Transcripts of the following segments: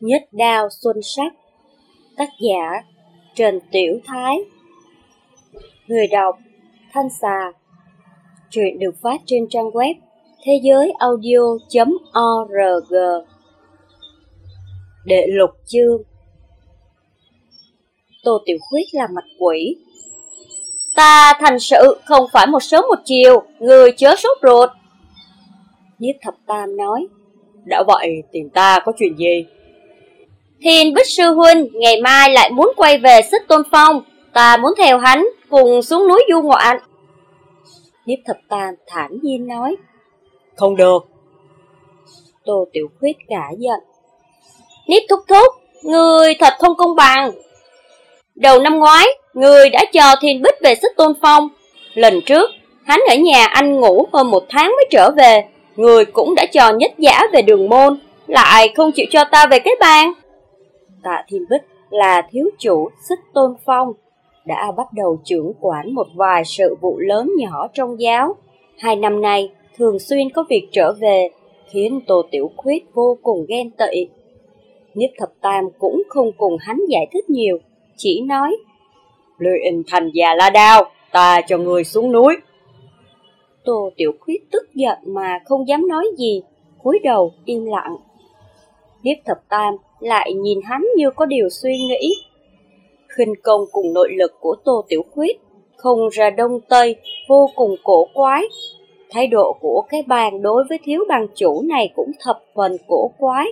Nhất đao xuân sắc Tác giả Trần Tiểu Thái Người đọc Thanh Xà Truyện được phát trên trang web thế giới audio.org Đệ lục chương Tô Tiểu Khuyết là mặt quỷ Ta thành sự không phải một sớm một chiều, người chớ sốt ruột. Nhiếp thập tam nói, đã vậy tìm ta có chuyện gì? Thiên Bích Sư Huynh ngày mai lại muốn quay về xích tôn phong, ta muốn theo hắn cùng xuống núi du ngoạn. Nhiếp thập tam thản nhiên nói, không được. Tô Tiểu Khuyết cả giận. Niếp thúc thúc, người thật không công bằng. Đầu năm ngoái, người đã chờ Thiên Bích về xích tôn phong. Lần trước, hắn ở nhà anh ngủ hơn một tháng mới trở về. Người cũng đã chờ nhất giả về đường môn, lại không chịu cho ta về cái bang. Tạ Thiên Bích là thiếu chủ xích tôn phong, đã bắt đầu trưởng quản một vài sự vụ lớn nhỏ trong giáo. Hai năm nay, thường xuyên có việc trở về, khiến Tô Tiểu Khuyết vô cùng ghen tị. Nhất Thập Tam cũng không cùng hắn giải thích nhiều, chỉ nói Luyện thành già la đao, ta cho người xuống núi. Tô Tiểu Khuyết tức giận mà không dám nói gì, cúi đầu im lặng. Niếp thập tam lại nhìn hắn như có điều suy nghĩ. khinh công cùng nội lực của Tô Tiểu Khuyết, không ra đông tây, vô cùng cổ quái. Thái độ của cái bàn đối với thiếu bằng chủ này cũng thập phần cổ quái.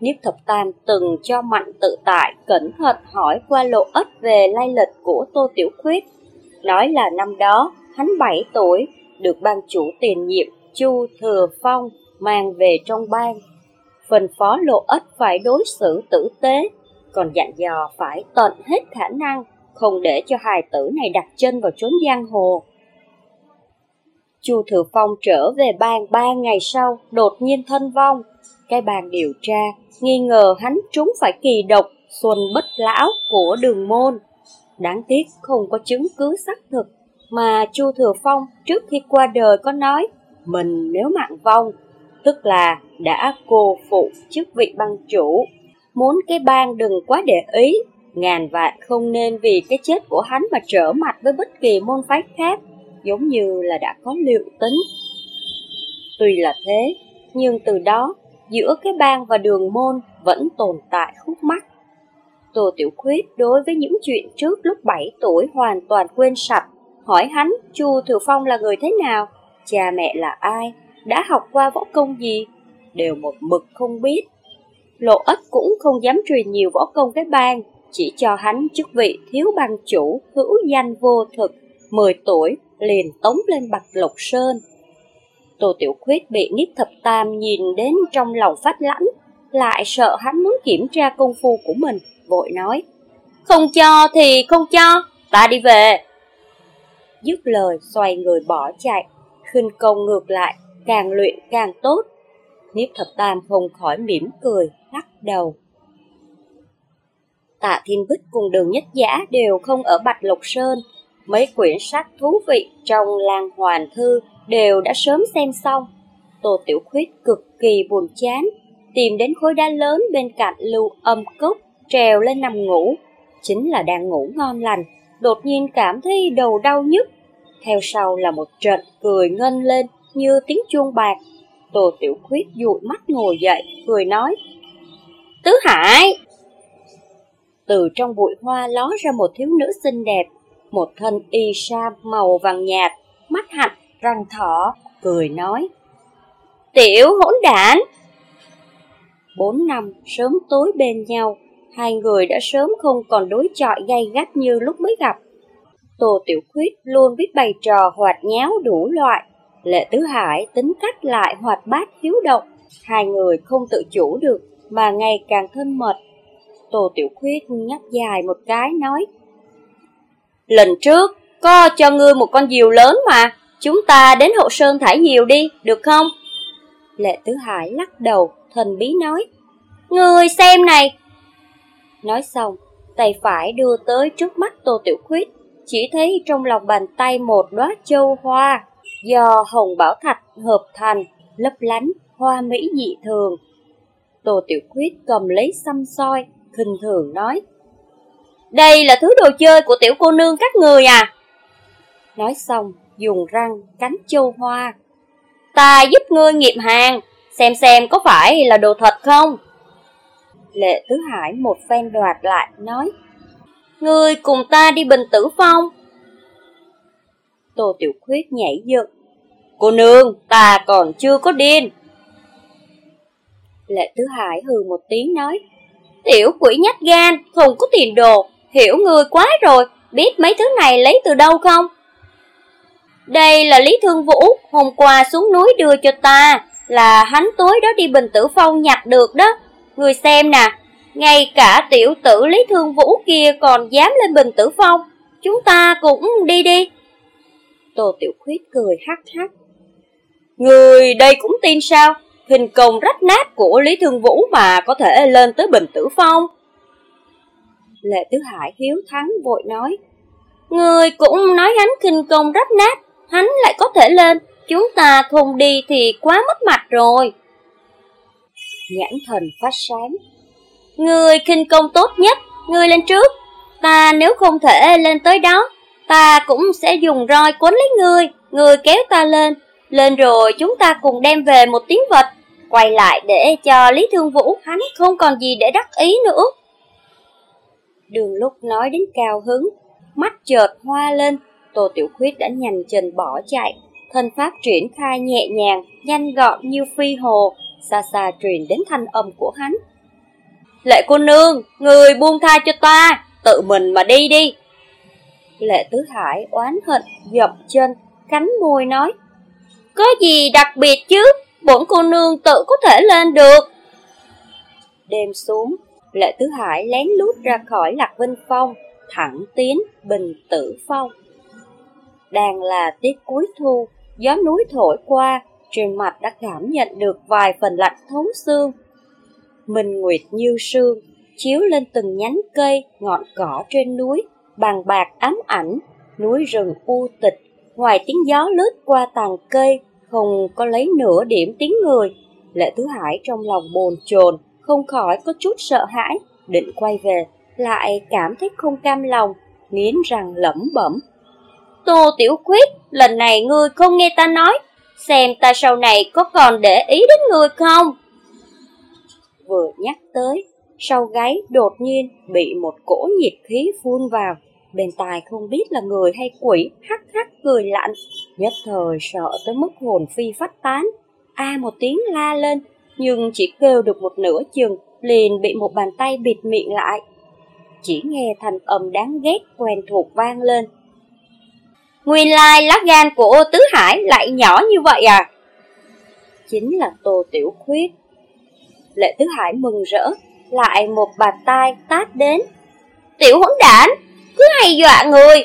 Niếp Thập Tam từng cho Mạnh tự tại cẩn thận hỏi qua lộ ích về lai lịch của Tô Tiểu Khuyết. Nói là năm đó, hắn 7 tuổi, được ban chủ tiền nhiệm Chu Thừa Phong mang về trong bang. Phần phó lộ ất phải đối xử tử tế, còn dặn dò phải tận hết khả năng, không để cho hài tử này đặt chân vào chốn giang hồ. Chu Thừa Phong trở về bang ba ngày sau, đột nhiên thân vong. Cái bàn điều tra, nghi ngờ hắn trúng phải kỳ độc xuân bất lão của đường môn. Đáng tiếc không có chứng cứ xác thực, mà Chu Thừa Phong trước khi qua đời có nói, mình nếu mạng vong, tức là đã cô phụ chức vị băng chủ. Muốn cái bang đừng quá để ý, ngàn vạn không nên vì cái chết của hắn mà trở mặt với bất kỳ môn phái khác giống như là đã có liệu tính. Tuy là thế, nhưng từ đó, giữa cái bang và đường môn vẫn tồn tại khúc mắc. Tô Tiểu Khuyết đối với những chuyện trước lúc 7 tuổi hoàn toàn quên sạch, hỏi hắn Chu Thừa Phong là người thế nào, cha mẹ là ai, đã học qua võ công gì, đều một mực không biết. Lộ ích cũng không dám truyền nhiều võ công cái bang, chỉ cho hắn chức vị thiếu bang chủ hữu danh vô thực, 10 tuổi liền tống lên bạch lộc sơn. Tô Tiểu Khuyết bị Niếp Thập Tam nhìn đến trong lòng phát lãnh, lại sợ hắn muốn kiểm tra công phu của mình, vội nói. Không cho thì không cho, ta đi về. Dứt lời xoay người bỏ chạy, khinh công ngược lại, càng luyện càng tốt. Niếp Thập Tam không khỏi mỉm cười, lắc đầu. Tạ Thiên Bích cùng đường nhất giả đều không ở Bạch Lục Sơn, Mấy quyển sách thú vị trong Lan Hoàn Thư đều đã sớm xem xong. Tô Tiểu Khuyết cực kỳ buồn chán, tìm đến khối đá lớn bên cạnh lưu âm cốc, trèo lên nằm ngủ. Chính là đang ngủ ngon lành, đột nhiên cảm thấy đầu đau nhức. Theo sau là một trận cười ngân lên như tiếng chuông bạc. Tô Tiểu Khuyết dụi mắt ngồi dậy, cười nói. Tứ Hải! Từ trong bụi hoa ló ra một thiếu nữ xinh đẹp, một thân y sa màu vàng nhạt, mắt hạnh, răng thỏ, cười nói. Tiểu hỗn đản! Bốn năm sớm tối bên nhau, hai người đã sớm không còn đối chọi gay gắt như lúc mới gặp. Tô Tiểu Khuyết luôn biết bày trò hoạt nháo đủ loại, Lệ Tứ Hải tính cách lại hoạt bát hiếu động, hai người không tự chủ được mà ngày càng thân mật. Tô Tiểu Khuyết nhắc dài một cái nói, Lần trước, có cho ngươi một con diều lớn mà, chúng ta đến hộ sơn thải diều đi, được không? Lệ Tứ Hải lắc đầu, thần bí nói, Ngươi xem này! Nói xong, tay phải đưa tới trước mắt Tô Tiểu Khuyết, chỉ thấy trong lòng bàn tay một đóa châu hoa, do hồng bảo thạch hợp thành, lấp lánh, hoa mỹ dị thường. Tô Tiểu Khuyết cầm lấy xăm soi, khinh thường nói. Đây là thứ đồ chơi của tiểu cô nương các người à? Nói xong, dùng răng cắn châu hoa. Ta giúp ngươi nghiệm hàng, xem xem có phải là đồ thật không? Lệ Tứ Hải một phen đoạt lại, nói. Ngươi cùng ta đi bình tử phong. Tô Tiểu Khuyết nhảy dựng. Cô nương, ta còn chưa có điên. Lệ Tứ Hải hừ một tiếng nói. Tiểu quỷ nhát gan, không có tiền đồ, hiểu người quá rồi, biết mấy thứ này lấy từ đâu không? Đây là Lý Thương Vũ, hôm qua xuống núi đưa cho ta, là hắn tối đó đi Bình Tử Phong nhặt được đó. Người xem nè, ngay cả tiểu tử Lý Thương Vũ kia còn dám lên Bình Tử Phong, chúng ta cũng đi đi. Tô Tiểu Khuyết cười hắc hắc. Người đây cũng tin sao? Hình công rách nát của Lý Thương Vũ mà có thể lên tới Bình Tử Phong. Lệ Tứ Hải hiếu thắng vội nói. Người cũng nói hắn kinh công rách nát, hắn lại có thể lên, chúng ta không đi thì quá mất mặt rồi. Nhãn thần phát sáng. Người kinh công tốt nhất, người lên trước. Ta nếu không thể lên tới đó, ta cũng sẽ dùng roi quấn lấy ngươi, người kéo ta lên. Lên rồi chúng ta cùng đem về một tiếng vật, quay lại để cho Lý Thương Vũ hắn không còn gì để đắc ý nữa. Đường lúc nói đến cao hứng, mắt chợt hoa lên, Tô Tiểu Khuyết đã nhanh chân bỏ chạy, thân pháp triển khai nhẹ nhàng, nhanh gọn như phi hồ, xa xa truyền đến thanh âm của hắn. Lệ cô nương, người buông tha cho ta, tự mình mà đi đi. Lệ Tứ Hải oán hận, dập chân, cánh môi nói. Có gì đặc biệt chứ, bổn cô nương tự có thể lên được. Đêm xuống, Lệ Tứ Hải lén lút ra khỏi Lạc Vinh Phong, thẳng tiến Bình Tử Phong. Đang là tiết cuối thu, gió núi thổi qua, trên mặt đã cảm nhận được vài phần lạnh thấu xương. Minh Nguyệt như sương, chiếu lên từng nhánh cây, ngọn cỏ trên núi, bàn bạc ám ảnh, núi rừng u tịch, ngoài tiếng gió lướt qua tàn cây, không có lấy nửa điểm tiếng người. Lệ thứ Hải trong lòng bồn chồn, không khỏi có chút sợ hãi, định quay về, lại cảm thấy không cam lòng, nghiến răng lẩm bẩm. Tô Tiểu Khuyết, lần này ngươi không nghe ta nói, xem ta sau này có còn để ý đến ngươi không? Vừa nhắc tới, sau gáy đột nhiên bị một cỗ nhiệt khí phun vào, bên tai không biết là người hay quỷ, hắc hắc cười lạnh, nhất thời sợ tới mức hồn phi phách tán. A một tiếng la lên, nhưng chỉ kêu được một nửa chừng, liền bị một bàn tay bịt miệng lại. Chỉ nghe thành âm đáng ghét quen thuộc vang lên. Nguyên lai lá gan của ô tứ hải lại nhỏ như vậy à? Chính là Tô Tiểu Khuyết. Lệ Tứ Hải mừng rỡ, lại một bàn tay tát đến. Tiểu hỗn đản, cứ hay dọa người.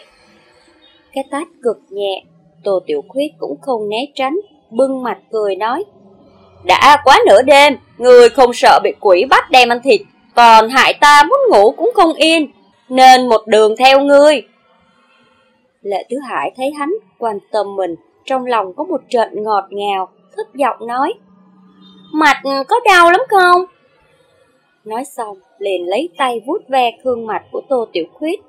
Cái tát cực nhẹ, Tô Tiểu Khuyết cũng không né tránh, bưng mặt cười nói. Đã quá nửa đêm, người không sợ bị quỷ bắt đem ăn thịt, còn hại ta muốn ngủ cũng không yên, nên một đường theo ngươi. Lệ Tứ Hải thấy hắn quan tâm mình, trong lòng có một trận ngọt ngào, thất giọng nói. Mặt có đau lắm không? Nói xong, liền lấy tay vuốt ve gương mặt của Tô Tiểu Khuyết.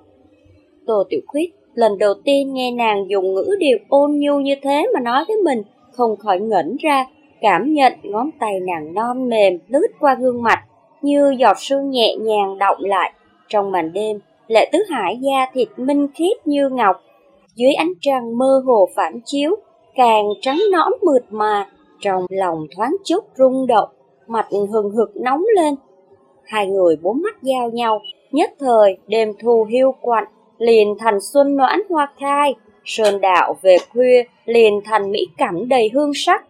Tô Tiểu Khuyết lần đầu tiên nghe nàng dùng ngữ điệu ôn nhu như thế mà nói với mình, không khỏi ngẩn ra, cảm nhận ngón tay nàng non mềm lướt qua gương mặt, như giọt sương nhẹ nhàng động lại. Trong màn đêm, lệ tứ hải da thịt minh khiết như ngọc, dưới ánh trăng mơ hồ phản chiếu, càng trắng nõn mượt mà, trong lòng thoáng chút rung động, mặt hừng hực nóng lên. Hai người bốn mắt giao nhau, nhất thời đêm thu hiu quạnh, liền thành xuân noãn hoa khai, sơn đạo về khuya liền thành mỹ cảnh đầy hương sắc.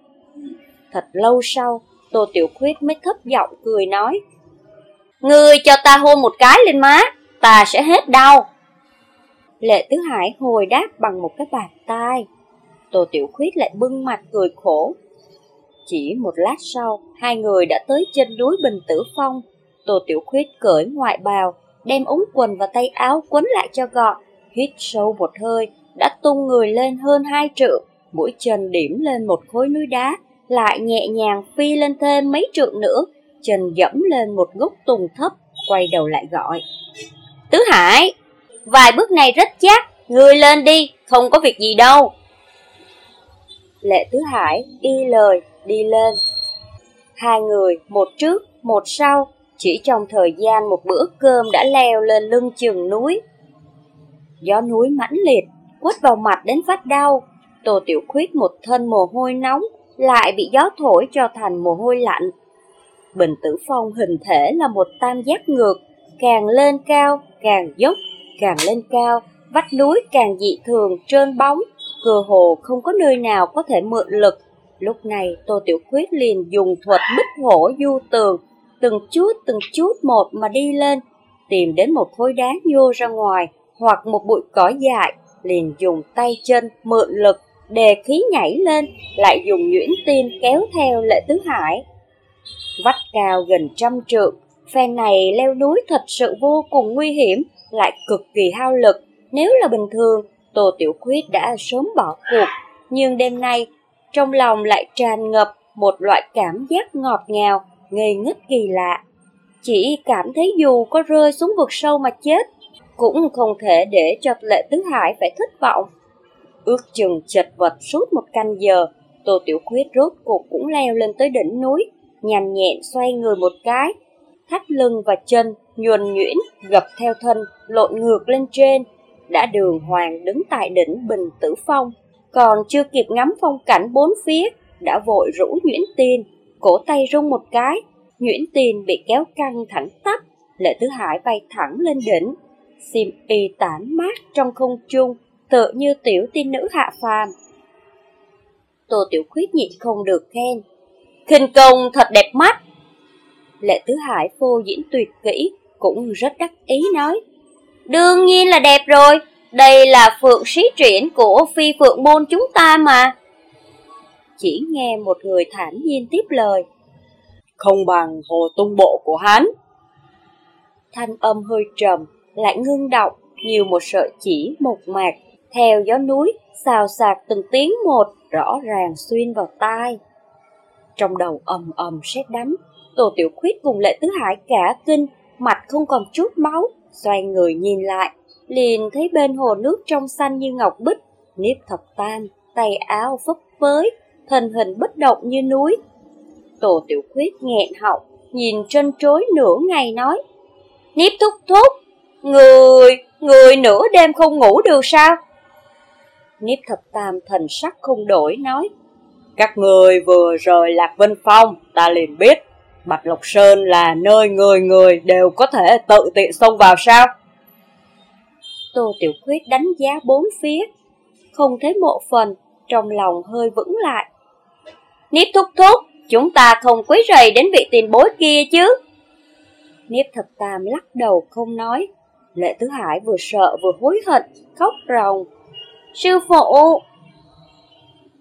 Thật lâu sau, Tô Tiểu Khuyết mới thấp giọng cười nói, Ngươi cho ta hôn một cái lên má, ta sẽ hết đau. Lệ Tứ Hải hồi đáp bằng một cái bàn tay. Tô Tiểu Khuyết lại bưng mặt cười khổ. Chỉ một lát sau, hai người đã tới chân núi Bình Tử Phong. Tô Tiểu Khuyết cởi ngoại bào, đem ống quần và tay áo quấn lại cho gọn, hít sâu một hơi, đã tung người lên hơn hai trượng, mũi chân điểm lên một khối núi đá, lại nhẹ nhàng phi lên thêm mấy trượng nữa, Chân dẫm lên một gốc tùng thấp, quay đầu lại gọi. Tứ Hải, vài bước này rất chắc, người lên đi, không có việc gì đâu. Lệ Tứ Hải y lời đi lên. Hai người, một trước, một sau, chỉ trong thời gian một bữa cơm đã leo lên lưng chừng núi. Gió núi mãnh liệt, quất vào mặt đến phát đau. Tô Tiểu Khuyết một thân mồ hôi nóng, lại bị gió thổi cho thành mồ hôi lạnh. Bình Tử Phong hình thể là một tam giác ngược, càng lên cao, càng dốc, càng lên cao, vách núi càng dị thường, trơn bóng, cửa hồ không có nơi nào có thể mượn lực. Lúc này Tô Tiểu Khuyết liền dùng thuật bích hổ du tường, từng chút từng chút một mà đi lên, tìm đến một khối đá nhô ra ngoài, hoặc một bụi cỏ dại, liền dùng tay chân mượn lực, đề khí nhảy lên, lại dùng nhuyễn tim kéo theo lệ tứ hải. Vách cao gần trăm trượng, phe này leo núi thật sự vô cùng nguy hiểm, lại cực kỳ hao lực. Nếu là bình thường, Tô Tiểu Khuyết đã sớm bỏ cuộc, nhưng đêm nay, trong lòng lại tràn ngập một loại cảm giác ngọt ngào, ngây ngất kỳ lạ. Chỉ cảm thấy dù có rơi xuống vực sâu mà chết, cũng không thể để cho Lệ Tứ Hải phải thất vọng. Ước chừng chật vật suốt một canh giờ, Tô Tiểu Khuyết rốt cuộc cũng leo lên tới đỉnh núi, nhanh nhẹn xoay người một cái, thắt lưng và chân nhuần nhuyễn gập theo thân lộn ngược lên trên, đã đường hoàng đứng tại đỉnh Bình Tử Phong, còn chưa kịp ngắm phong cảnh bốn phía, đã vội rũ nhuyễn tin, cổ tay rung một cái, nhuyễn tiền bị kéo căng thẳng tắp, lệ thứ hải bay thẳng lên đỉnh, xiêm y tản mát trong không trung, tựa như tiểu tiên nữ hạ phàm. Tô Tiểu Khuyết nhịn không được khen, khinh công thật đẹp mắt. Lệ Tứ Hải phô diễn tuyệt kỹ, cũng rất đắc ý nói. Đương nhiên là đẹp rồi, đây là phượng sĩ triển của phi phượng môn chúng ta mà. Chỉ nghe một người thản nhiên tiếp lời. Không bằng hồ tung bộ của hắn. Thanh âm hơi trầm, lại ngưng động, nhiều một sợi chỉ mộc mạc, theo gió núi, xào xạc từng tiếng một, rõ ràng xuyên vào tai. Trong đầu ầm ầm sét đánh, Tô Tiểu Khuyết cùng Lệ Tứ Hải cả kinh, mặt không còn chút máu, xoay người nhìn lại, liền thấy bên hồ nước trong xanh như ngọc bích, nếp Thập Tam, tay áo phấp phới, thân hình bất động như núi. Tổ Tiểu Khuyết nghẹn họng, nhìn trân trối nửa ngày nói, Niếp thúc thúc, người, người nửa đêm không ngủ được sao? Niếp Thập Tam thần sắc không đổi nói, Các người vừa rời Lạc Vân Phong, ta liền biết Bạch Lộc Sơn là nơi người người đều có thể tự tiện xông vào sao? Tô Tiểu Khuyết đánh giá bốn phía, không thấy một phần, trong lòng hơi vững lại. Niếp thúc thúc, chúng ta không quấy rầy đến vị tiền bối kia chứ. Niếp thật tam lắc đầu không nói, Lệ Tứ Hải vừa sợ vừa hối hận, khóc ròng. Sư phụ!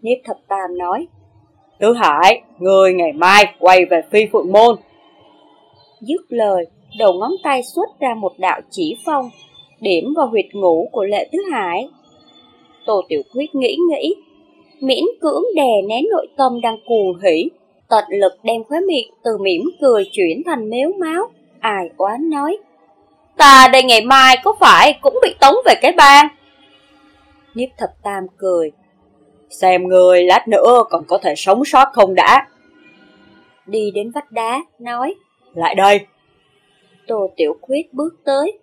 Niếp thập tam nói, Tứ Hải, người ngày mai quay về phi phượng môn. Dứt lời, đầu ngón tay xuất ra một đạo chỉ phong, điểm vào huyệt ngủ của Lệ Tứ Hải. Tô Tiểu Khuyết nghĩ nghĩ, miễn cưỡng đè nén nội tâm đang cuồng hỉ, tận lực đem khóe miệng từ mỉm cười chuyển thành mếu máu, ai oán nói. Ta đây ngày mai có phải cũng bị tống về cái bang? nhiếp thập tam cười, Xem người lát nữa còn có thể sống sót không đã. Đi đến vách đá, nói. Lại đây. Tô Tiểu Khuyết bước tới.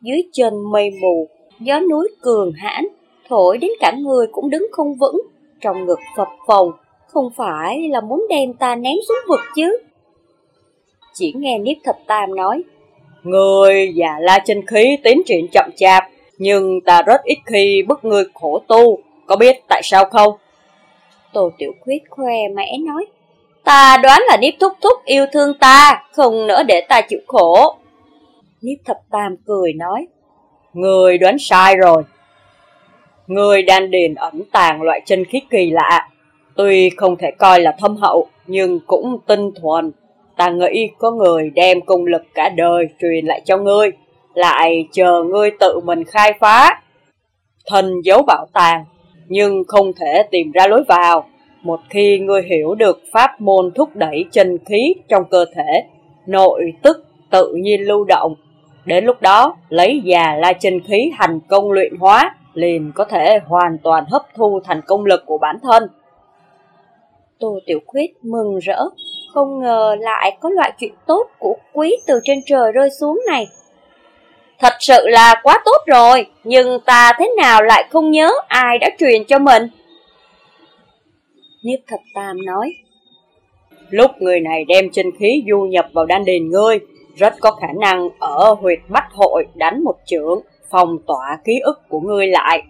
Dưới chân mây mù, gió núi cường hãn, thổi đến cả người cũng đứng không vững, trong ngực phập phồng, không phải là muốn đem ta ném xuống vực chứ. Chỉ nghe Niếp Thập Tam nói, Người và La chân khí tiến triển chậm chạp, nhưng ta rất ít khi bức người khổ tu, có biết tại sao không? Tô Tiểu Khuyết khoe mẽ nói, ta đoán là Niếp Thúc Thúc yêu thương ta, không nỡ để ta chịu khổ. Niếp Thập Tam cười nói, Người đoán sai rồi. Người đan điền ẩn tàng loại chân khí kỳ lạ, tuy không thể coi là thâm hậu, nhưng cũng tinh thuần. Ta nghĩ có người đem công lực cả đời truyền lại cho ngươi, lại chờ ngươi tự mình khai phá. Thần dấu bảo tàng nhưng không thể tìm ra lối vào. một khi ngươi hiểu được pháp môn thúc đẩy chân khí trong cơ thể, nội tức tự nhiên lưu động, đến lúc đó lấy già la chân khí hành công luyện hóa, liền có thể hoàn toàn hấp thu thành công lực của bản thân. Tô Tiểu Khuyết mừng rỡ, không ngờ lại có loại chuyện tốt của quý từ trên trời rơi xuống này. Thật sự là quá tốt rồi, nhưng ta thế nào lại không nhớ ai đã truyền cho mình? Niếp Thập Tam nói, Lúc người này đem chân khí du nhập vào đan điền ngươi, rất có khả năng ở huyệt bách hội đánh một trưởng, phong tỏa ký ức của ngươi lại.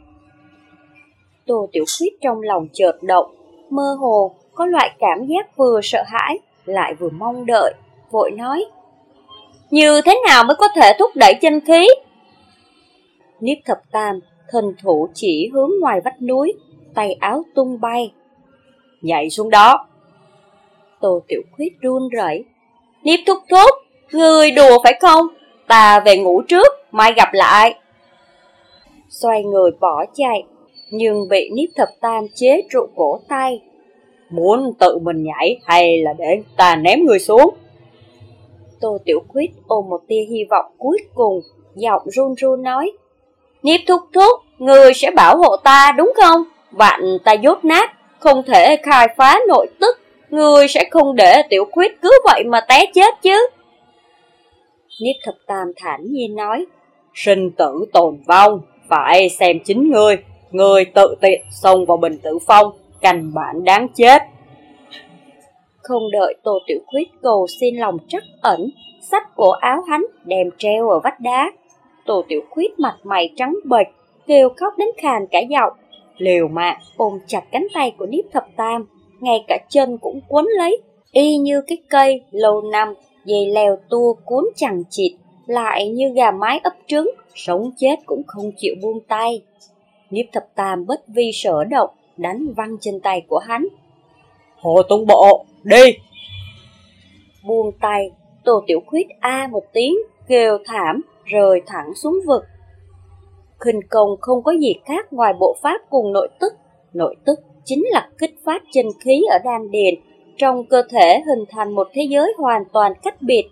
Tô Tiểu Khuyết trong lòng chợt động, mơ hồ có loại cảm giác vừa sợ hãi, lại vừa mong đợi, vội nói. Như thế nào mới có thể thúc đẩy chân khí? Niếp thập tam, thần thủ chỉ hướng ngoài vách núi, tay áo tung bay. Nhảy xuống đó. Tô Tiểu Khuyết run rẩy. Niếp thúc thúc, người đùa phải không? Ta về ngủ trước, mai gặp lại. Xoay người bỏ chạy, nhưng bị Niếp thập tam chế trụ cổ tay. Muốn tự mình nhảy hay là để ta ném người xuống? Tô Tiểu Khuyết ôm một tia hy vọng cuối cùng, giọng run run nói. Niếp thúc thúc, người sẽ bảo hộ ta đúng không? Vạn ta dốt nát, không thể khai phá nội tức, người sẽ không để Tiểu Khuyết cứ vậy mà té chết chứ. Niếp thập tam thản nhiên nói. Sinh tử tồn vong, phải xem chính ngươi, ngươi tự tiện xông vào bình tử phong, cành bản đáng chết. Không đợi Tô Tiểu Khuyết cầu xin lòng trắc ẩn, sách cổ áo hắn đem treo ở vách đá. Tô Tiểu Khuyết mặt mày trắng bệch, kêu khóc đến khàn cả giọng, liều mạng ôm chặt cánh tay của Niếp Thập Tam, ngay cả chân cũng quấn lấy, y như cái cây lâu năm, dây leo tua cuốn chẳng chịt, lại như gà mái ấp trứng, sống chết cũng không chịu buông tay. Niếp Thập Tam bất vi sở động, đánh văng trên tay của hắn. Hồ Tung Bộ, đi! Buông tay, Tô Tiểu Khuyết a một tiếng, kêu thảm, rời thẳng xuống vực. Khinh công không có gì khác ngoài bộ pháp cùng nội tức. Nội tức chính là kích phát chân khí ở đan điền, trong cơ thể hình thành một thế giới hoàn toàn cách biệt.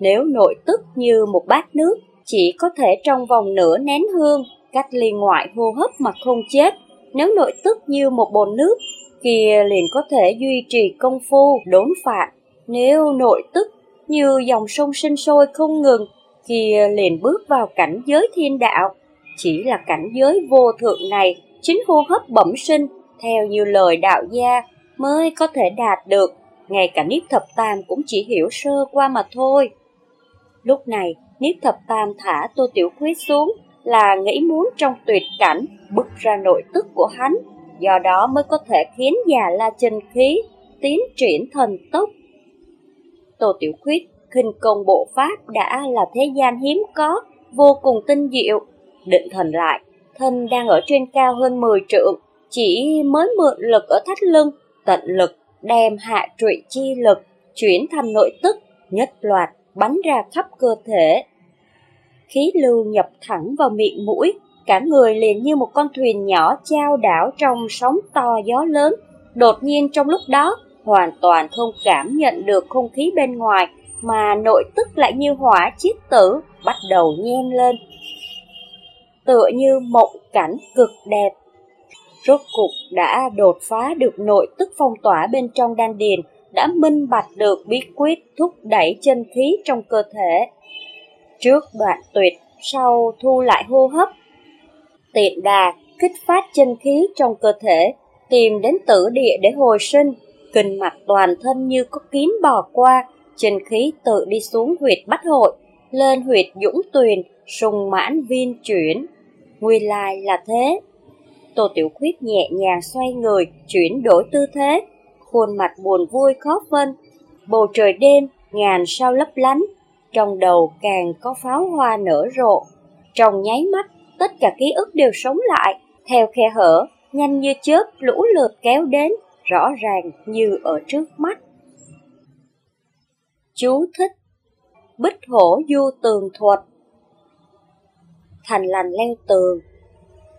Nếu nội tức như một bát nước, chỉ có thể trong vòng nửa nén hương, cách ly ngoại hô hấp mà không chết. Nếu nội tức như một bồn nước, kia liền có thể duy trì công phu đốn phạt. Nếu nội tức như dòng sông sinh sôi không ngừng, kia liền bước vào cảnh giới thiên đạo. Chỉ là cảnh giới vô thượng này, chính hô hấp bẩm sinh, theo như lời đạo gia, mới có thể đạt được. Ngay cả Niếp Thập Tam cũng chỉ hiểu sơ qua mà thôi. Lúc này, Niếp Thập Tam thả Tô Tiểu Khuyết xuống, là nghĩ muốn trong tuyệt cảnh bức ra nội tức của hắn, do đó mới có thể khiến già la chân khí tiến triển thần tốc. Tô Tiểu Khuyết khinh công bộ pháp đã là thế gian hiếm có, vô cùng tinh diệu. Định thần lại, thân đang ở trên cao hơn 10 trượng, chỉ mới mượn lực ở thắt lưng, tận lực đem hạ trụy chi lực chuyển thành nội tức, nhất loạt bắn ra khắp cơ thể. Khí lưu nhập thẳng vào miệng mũi, cả người liền như một con thuyền nhỏ trao đảo trong sóng to gió lớn. Đột nhiên trong lúc đó, hoàn toàn không cảm nhận được không khí bên ngoài, mà nội tức lại như hỏa chiết tử, bắt đầu nhen lên. Tựa như mộng cảnh cực đẹp. Rốt cục đã đột phá được nội tức phong tỏa bên trong đan điền, đã minh bạch được bí quyết thúc đẩy chân khí trong cơ thể. Trước đoạn tuyệt, sau thu lại hô hấp. Tiện đà, kích phát chân khí trong cơ thể, tìm đến tử địa để hồi sinh, kinh mạch toàn thân như có kiến bò qua, chân khí tự đi xuống huyệt bách hội, lên huyệt dũng tuyền, sùng mãn viên chuyển. Nguyên lai là thế. Tô Tiểu Khuyết nhẹ nhàng xoay người, chuyển đổi tư thế, khuôn mặt buồn vui khó phân. Bầu trời đêm, ngàn sao lấp lánh, trong đầu càng có pháo hoa nở rộ. Trong nháy mắt, tất cả ký ức đều sống lại, theo khe hở, nhanh như chớp lũ lượt kéo đến, rõ ràng như ở trước mắt. Chú thích Bích hổ du tường thuật Thành lành leo tường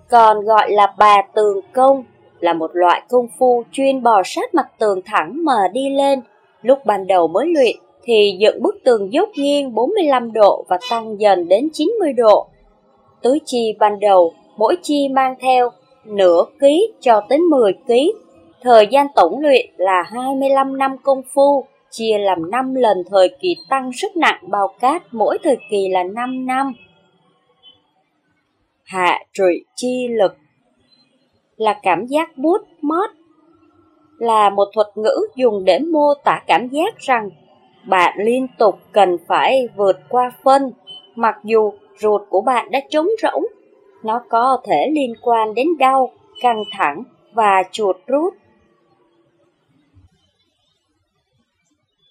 Còn gọi là bà tường công là một loại công phu chuyên bò sát mặt tường thẳng mà đi lên. Lúc ban đầu mới luyện thì dựng bức tường dốc nghiêng 45 độ và tăng dần đến 90 độ. Tứ chi ban đầu, mỗi chi mang theo nửa ký cho tới 10 ký. Thời gian tổng luyện là 25 năm công phu, chia làm 5 lần thời kỳ tăng sức nặng bao cát, mỗi thời kỳ là 5 năm. Hạ trụy chi lực là cảm giác bút mót, là một thuật ngữ dùng để mô tả cảm giác rằng bạn liên tục cần phải vượt qua phân, mặc dù ruột của bạn đã trống rỗng. Nó có thể liên quan đến đau, căng thẳng và chuột rút.